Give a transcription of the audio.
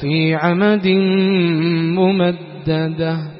في عمد ممددة.